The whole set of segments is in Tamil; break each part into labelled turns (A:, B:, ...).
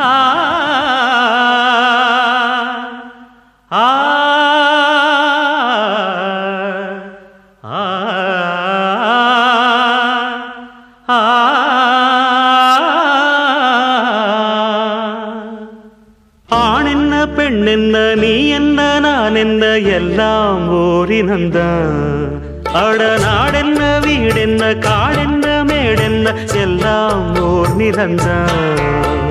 A: ஆ ஆ ஆண் என்ன பெண் என்ன நீ என்ன நான் என்ன எல்லாம் ஓரினந்தான் அட நாடென்ன வீடென்ன காடென்ன மேடென்ன எல்லாம் ஓர் நிறந்தான்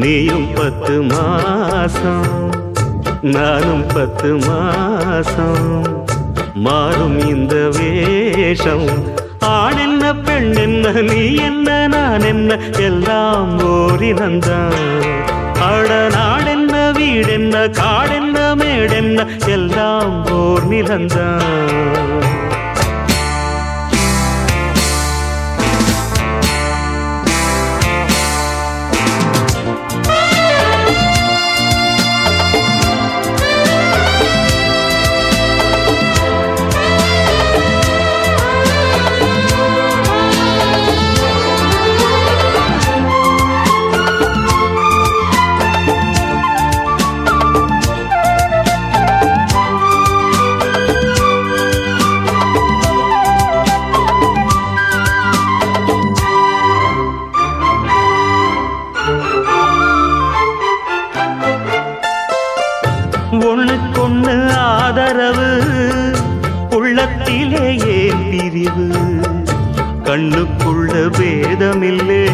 A: நீயும் பத்து மாசம் நானும் பத்து மாசம். மாறும் இந்த வேஷம். ஆண் என்ன பெண் என்ன நீ என்ன நான் என்ன எல்லாம் ஓரினந்தான் அட நாடென்ன வீடென்ன காடென்ன மேடென்ன எல்லாம் ஓர் நிலந்தான். ஒண்ணுக்கொண்ணு ஆதரவு உள்ளத்திலே ஏன் பிரிவு. கண்ணுக்குள்ள பேதமில்லே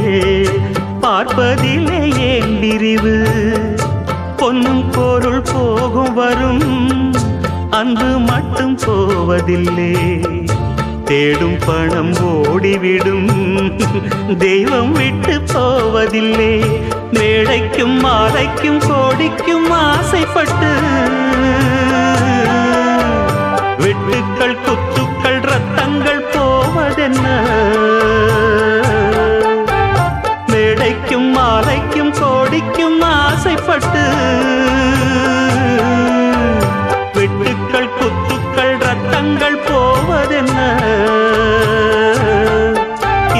A: பார்ப்பதிலே ஏன் பிரிவு. பொன்னும் பொருள் போகும் வரும் அன்பு மட்டும் போவதில்லை. தேடும் பணம் ஓடிவிடும் தெய்வம் விட்டு போவதில்லை. மேடைக்கும் மாலைக்கும் கோடிக்கும் ஆசைப்பட்டு மாலைக்கும் ஆசைப்பட்டு வெட்டுக்கள் குத்துக்கள் ரத்தங்கள் போவதென்ன?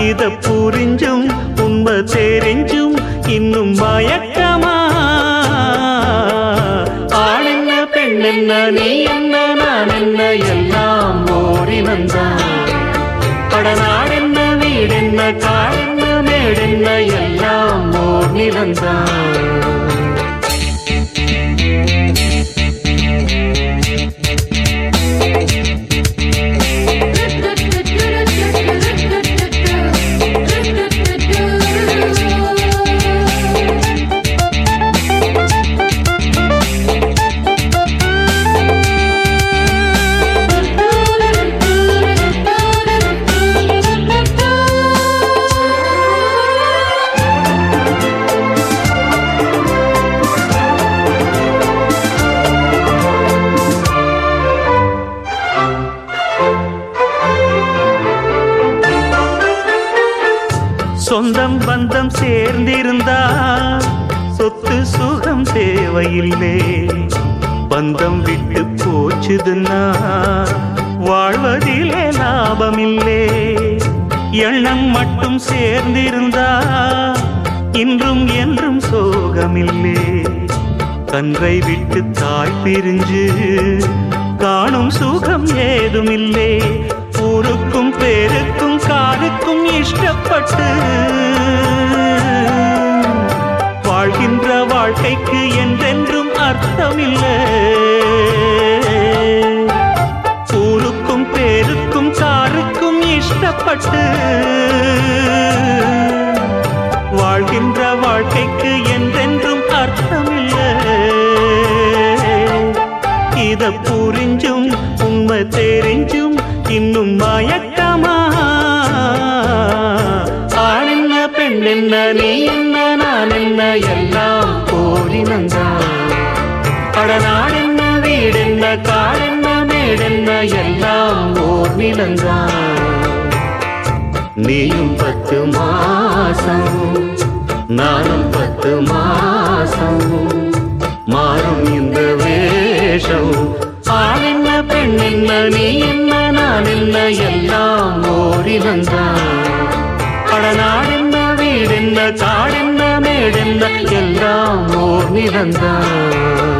A: இத புரிஞ்சும் உண்மை தெரிஞ்சும் இன்னும் மயக்கமா? ஆண் என்ன பெண் என்ன நீ என்ன நான் என்ன எல்லாம் ஓடி வந்தான் படநாடென்ன வீடென்ன காடென்ன மேடென்ன எல்லாம் ஓர் நிலந்தான் சொந்தம் சேர்ந்திருந்தா சொத்து சுகம் தேவையில்லை பந்தம் விட்டு போச்சுதுன்னா வாழ்வதிலே லாபமில்லே. எண்ணம் மட்டும் சேர்ந்திருந்தா இன்றும் என்றும் சோகமில்லே. கன்றை விட்டு தாய் பிரிஞ்சு காணும் சுகம் ஏதுமில்லை. ஊருக்கும் பேருக்கும் காருக்கும் இஷ்டப்பட்டு வாழ்கின்ற வாழ்க்கைக்கு என்றென்றும் அர்த்தமில்லை. ஊருக்கும் பேருக்கும் சாருக்கும் இஷ்டப்பட்டு வாழ்கின்ற வாழ்க்கைக்கு என்றென்றும் அர்த்தமில்லை. இத புரிஞ்சும் உண்மை தெரிஞ்சும் இன்னும் மயக்க என்ன நீ என்ன நான் என்ன எல்லாம் போரினந்தான் படநாடென்ன வீடென்ன காடென்ன மேடென்ன எல்லாம் ஓர் நிலந்தான் நீயும் பத்து மாசம் நானும் பத்து மாசம் மாறும் இந்த வேஷம். ஆண் என்ன பெண் என்ன நீ என்ன நான் என்ன எல்லாம் ஓரினந்தான் படநாடென்ன வீடென்ன சாடென்ன மேடென்ன எல்லாம் ஓர் நிறந்தான்